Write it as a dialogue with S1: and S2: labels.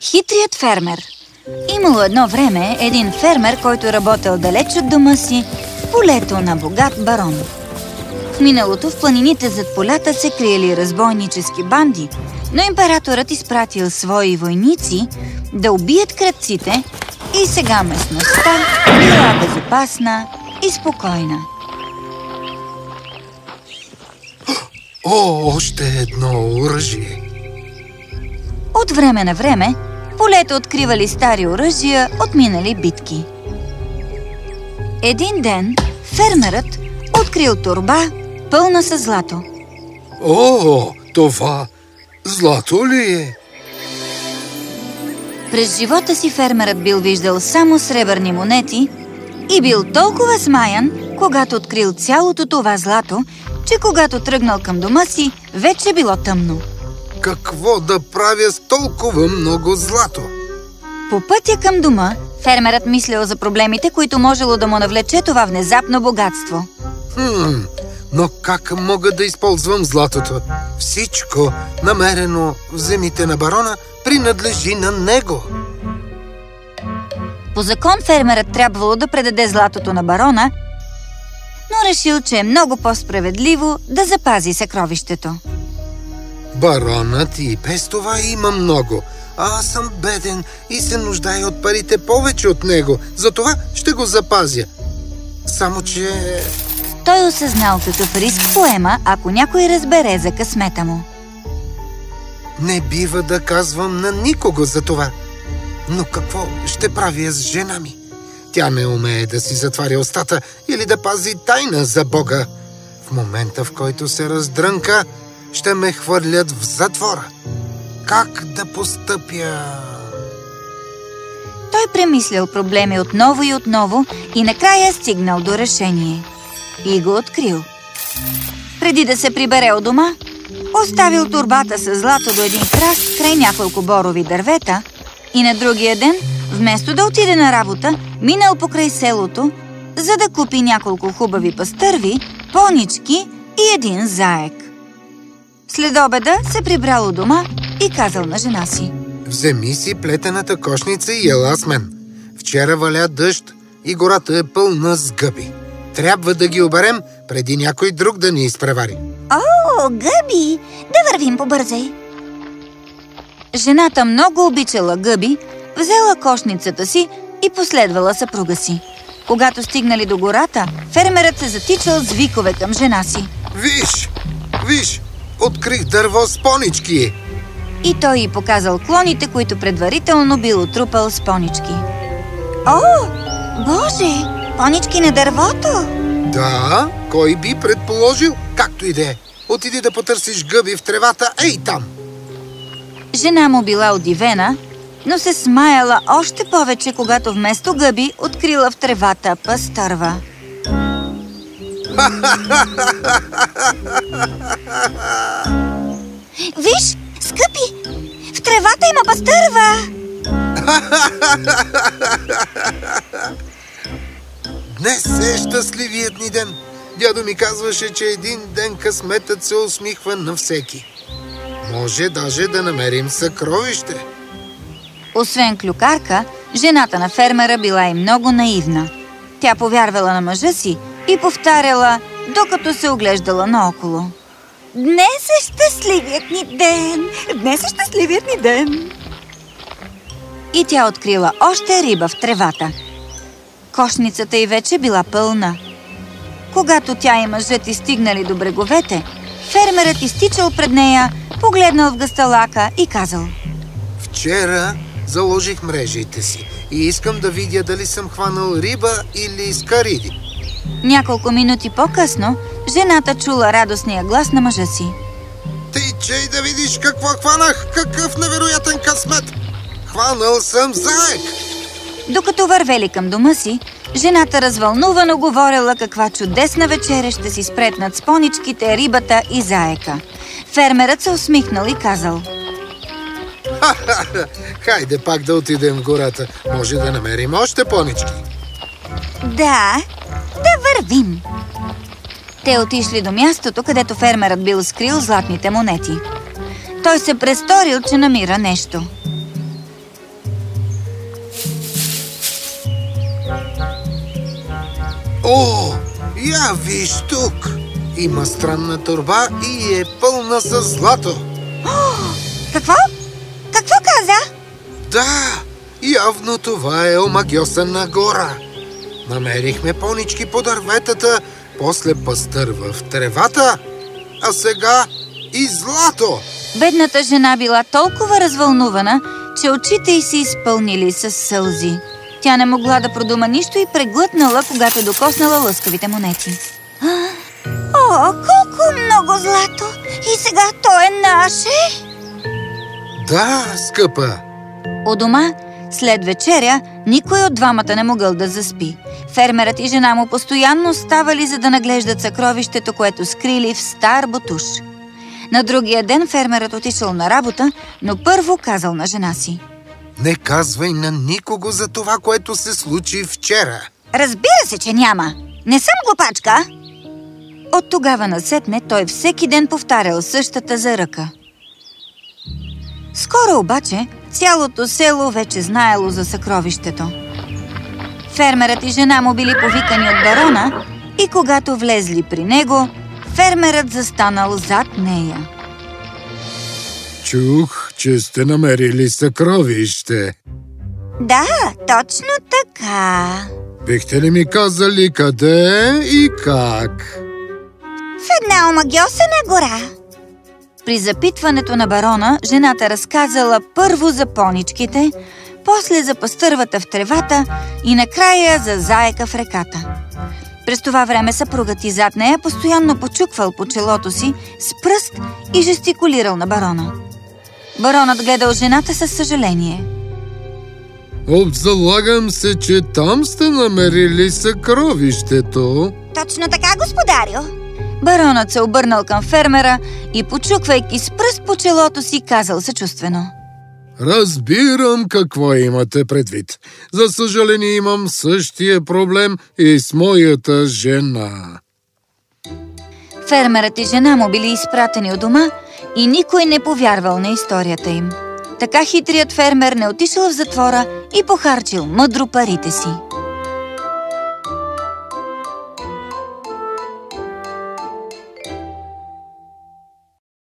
S1: Хитрият фермер Имало едно време един фермер, който работил далеч от дома си, полето на богат барон. В миналото в планините зад полята се криели разбойнически банди, но императорът изпратил свои войници да убият кръците и сега местността била безопасна и спокойна.
S2: О, още едно оръжие!
S1: От време на време полето откривали стари оръжия от минали битки. Един ден фермерът открил турба, пълна с злато.
S2: О, това злато ли е?
S1: През живота си фермерът бил виждал само сребърни монети и бил толкова смаян, когато открил цялото това злато, че когато тръгнал към дома си, вече било тъмно.
S2: Какво да правя с толкова много злато?
S1: По пътя към дома, фермерът мислил за проблемите, които можело да му навлече това внезапно богатство.
S2: Хм, но как мога да използвам златото? Всичко, намерено в земите на барона, принадлежи на него.
S1: По закон фермерът трябвало да предаде златото на барона, но решил, че е много по-справедливо да запази съкровището.
S2: Баронът и без това има много, а аз съм беден и се нуждая от парите повече от него. Затова ще го запазя. Само, че...
S1: Той осъзнал какъв риск поема, ако някой разбере за късмета му.
S2: Не бива да казвам на никого за това. Но какво ще правя с жена ми? Тя не умее да си затваря устата или да пази тайна за Бога. В момента, в който се раздрънка, ще ме хвърлят в затвора. Как да постъпя?
S1: Той премислял проблеми отново и отново и накрая стигнал до решение. И го открил. Преди да се прибере от дома, оставил турбата с злато до един храст край няколко борови дървета и на другия ден, вместо да отиде на работа, минал покрай селото, за да купи няколко хубави пастърви, понички и един заек. След обеда се прибрал у дома и казал на жена си.
S2: Вземи си плетената кошница и ела с мен. Вчера валя дъжд и гората е пълна с гъби. Трябва да ги оберем, преди някой друг да ни изпревари.
S1: О, гъби! Да вървим побързай! Жената много обичала гъби, взела кошницата си и последвала съпруга си. Когато стигнали до гората, фермерът се затичал с викове към жена си.
S2: Виж! Виж! Открих дърво с понички!
S1: И той й показал клоните, които предварително бил отрупал с понички. О, Боже! Понички на дървото!
S2: Да, кой би предположил? Както и да е. Отиди да потърсиш гъби в тревата, ей там!
S1: Жена му била удивена, но се смаяла още повече, когато вместо гъби открила в тревата пастърва. Виж, скъпи! В тревата има пастърва!
S2: Днес е щастливият ни ден. Дядо ми казваше, че един ден късметът се усмихва на всеки. Може даже да намерим съкровище.
S1: Освен клюкарка, жената на фермера била и много наивна. Тя повярвала на мъжа си и повтаряла, докато се оглеждала наоколо. Днес е щастливият ни ден! Днес е щастливият ни ден! И тя открила още риба в тревата. Кошницата й вече била пълна. Когато тя и мъжът и до бреговете, фермерът изтичал пред нея, погледнал в гъсталака и казал
S2: Вчера заложих мрежите си и искам да видя дали съм хванал риба или скариди.
S1: Няколко минути по-късно, жената чула радостния глас на мъжа си.
S2: Ти чей да видиш какво хванах! Какъв невероятен късмет! Хванал съм заек!
S1: Докато вървели към дома си, жената развълнувано говорила каква чудесна вечеря ще си спретнат с поничките, рибата и заека. Фермерът се усмихнал и казал
S2: Хайде пак да отидем в гората. Може да намерим още понички.
S1: Да, да вървим. Те отишли до мястото, където фермерът бил скрил златните монети. Той се престорил, че намира нещо.
S2: О, я виж тук! Има странна турба и е пълна с злато.
S1: Какво? Какво каза?
S2: Да, явно това е омагиосана гора. Намерихме понички по дърветата, после пастър в тревата, а сега и злато.
S1: Бедната жена била толкова развълнувана, че очите й се изпълнили с сълзи. Тя не могла да продума нищо и преглътнала, когато докоснала лъскавите монети. О, колко много злато! И сега то е наше!
S2: Да, скъпа.
S1: У дома, след вечеря, никой от двамата не могъл да заспи. Фермерът и жена му постоянно ставали, за да наглеждат съкровището, което скрили в стар бутуш. На другия ден фермерът отишъл на работа, но първо казал на жена си.
S2: Не казвай на никого за това, което се случи вчера.
S1: Разбира се, че няма. Не съм глупачка. От тогава насетне той всеки ден повтарял същата заръка. Скоро обаче цялото село вече знаело за съкровището. Фермерът и жена му били повикани от барона и когато влезли при него, фермерът застанал зад нея.
S2: Чух, че сте намерили съкровище.
S1: Да, точно така.
S2: Бихте ли ми казали къде и как?
S1: В една омагиосена гора. При запитването на барона, жената разказала първо за поничките, после за пастървата в тревата и накрая за заека в реката. През това време съпругът и зад нея постоянно почуквал по челото си с пръст и жестикулирал на барона. Баронът гледал жената със съжаление.
S2: Обзалагам се, че там сте намерили съкровището.
S1: Точно така, господарю. Баронът се обърнал към фермера и, почуквайки с пръст по челото си, казал съчувствено.
S2: Разбирам какво имате предвид. За съжаление имам същия проблем и с моята жена.
S1: Фермерът и жена му били изпратени от дома и никой не повярвал на историята им. Така хитрият фермер не отишъл в затвора и похарчил мъдро парите си.